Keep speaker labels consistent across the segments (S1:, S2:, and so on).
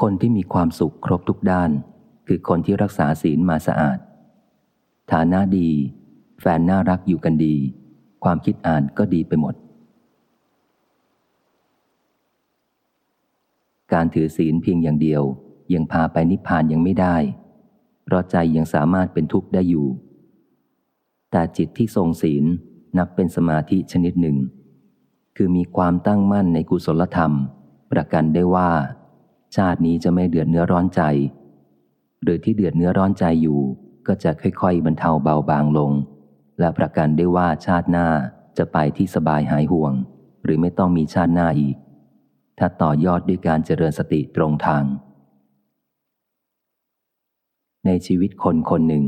S1: คนที่มีความสุขครบทุกด้าน คือคนที่รักษาศีลมาสะอาด ฐานะดี แฟนน่ารักอยู่กันดี ความคิดอ่านก็ดีไปหมด การถือศีลเพียงอย่างเดียว ยังพาไปนิพพานยังไม่ได้ เพราะใจยังสามารถเป็นทุกข์ได้อยู่ แต่จิตที่ทรงศีลนับเป็นสมาธิชนิดหนึ่ง คือมีความตั้งมั่นในกุศลธรรม ประกันได้ว่า ชาตินี้จะไม่เดือดเนื้อร้อนใจ หรือที่เดือดเนื้อร้อนใจอยู่ ก็จะค่อยๆ บรรเทาเบาบางลง และประกันได้ว่าชาติหน้าจะไปที่สบายหายห่วง หรือไม่ต้องมีชาติหน้าอีก ถ้าต่อยอดด้วยการเจริญสติตรงทาง ในชีวิตคนคนหนึ่ง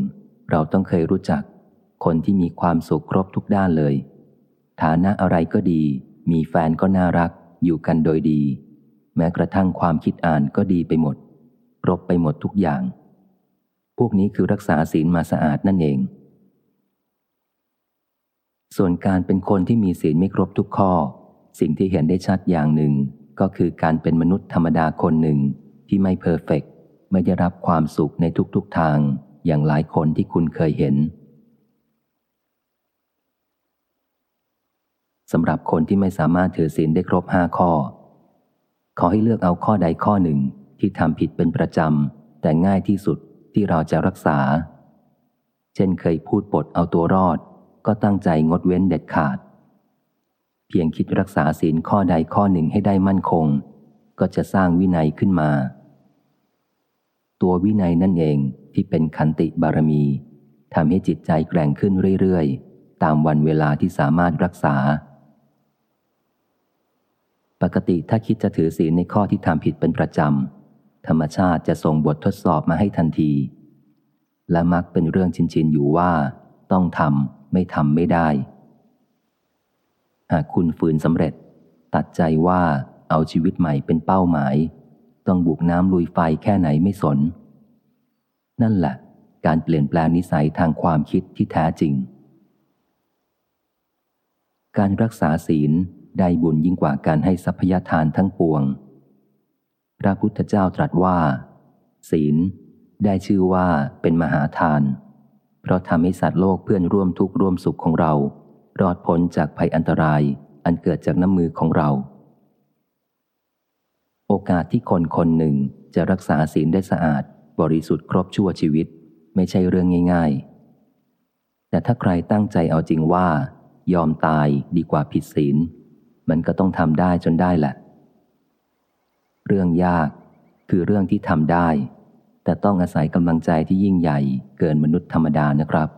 S1: เราต้องเคยรู้จัก คนที่มีความสุขครบทุกด้านเลย ฐานะอะไรก็ดี มีแฟนก็น่ารัก อยู่กันโดยดี แม้กระทั่งความคิดอ่านก็ดีไปหมดครบไปหมดทุกอย่าง พวกนี้คือรักษาศีลมาสะอาดนั่นเอง ส่วนการเป็นคนที่มีศีลไม่ครบทุกข้อ สิ่งที่เห็นได้ชัดอย่างหนึ่ง ก็คือการเป็นมนุษย์ธรรมดาคนหนึ่งที่ไม่เพอร์เฟกไม่ได้รับความสุขในทุกๆทาง อย่างหลายคนที่คุณเคยเห็นสำหรับคนที่ไม่สามารถถือศีลได้ครบห้าข้อ ขอให้เลือกเอาข้อใดข้อหนึ่งที่ทำผิดเป็นประจำ แต่ง่ายที่สุดที่เราจะรักษา เช่นเคยพูดปดเอาตัวรอด ก็ตั้งใจงดเว้นเด็ดขาด เพียงคิดรักษาศีลข้อใดข้อหนึ่งให้ได้มั่นคง ก็จะสร้างวินัยขึ้นมา ตัววินัยนั่นเองที่เป็นขันติบารมีทำให้จิตใจแกร่งขึ้นเรื่อยๆ ตามวันเวลาที่สามารถรักษา ปกติถ้าคิดจะถือศีลในข้อที่ทำผิดเป็นประจำ ธรรมชาติจะส่งบททดสอบมาให้ทันที และมักเป็นเรื่องชินๆอยู่ว่า ต้องทำไม่ทำไม่ได้ หากคุณฝืนสำเร็จ ตัดใจว่าเอาชีวิตใหม่เป็นเป้าหมาย ต้องบุกน้ำลุยไฟแค่ไหนไม่สน นั่นแหละ การเปลี่ยนแปลงนิสัยทางความคิดที่แท้จริง การรักษาศีล ได้บุญยิ่งกว่าการให้ทรัพยทานทั้งปวง พระพุทธเจ้าตรัสว่า ศีล ได้ชื่อว่าเป็นมหาทาน เพราะทำให้สัตว์โลกเพื่อนร่วมทุกข์ร่วมสุขของเรา รอดพ้นจากภัยอันตรายอันเกิดจากน้ำมือของเรา โอกาสที่คนคนหนึ่งจะรักษาศีลได้สะอาด บริสุทธิ์ครบชั่วชีวิต ไม่ใช่เรื่องง่าย ๆ แต่ถ้าใครตั้งใจเอาจริงว่า ยอมตายดีกว่าผิดศีล มันก็ต้องทำได้จนได้แหละ เรื่องยากคือเรื่องที่ทำได้ แต่ต้องอาศัยกำลังใจที่ยิ่งใหญ่เกินมนุษย์ธรรมดานะครับ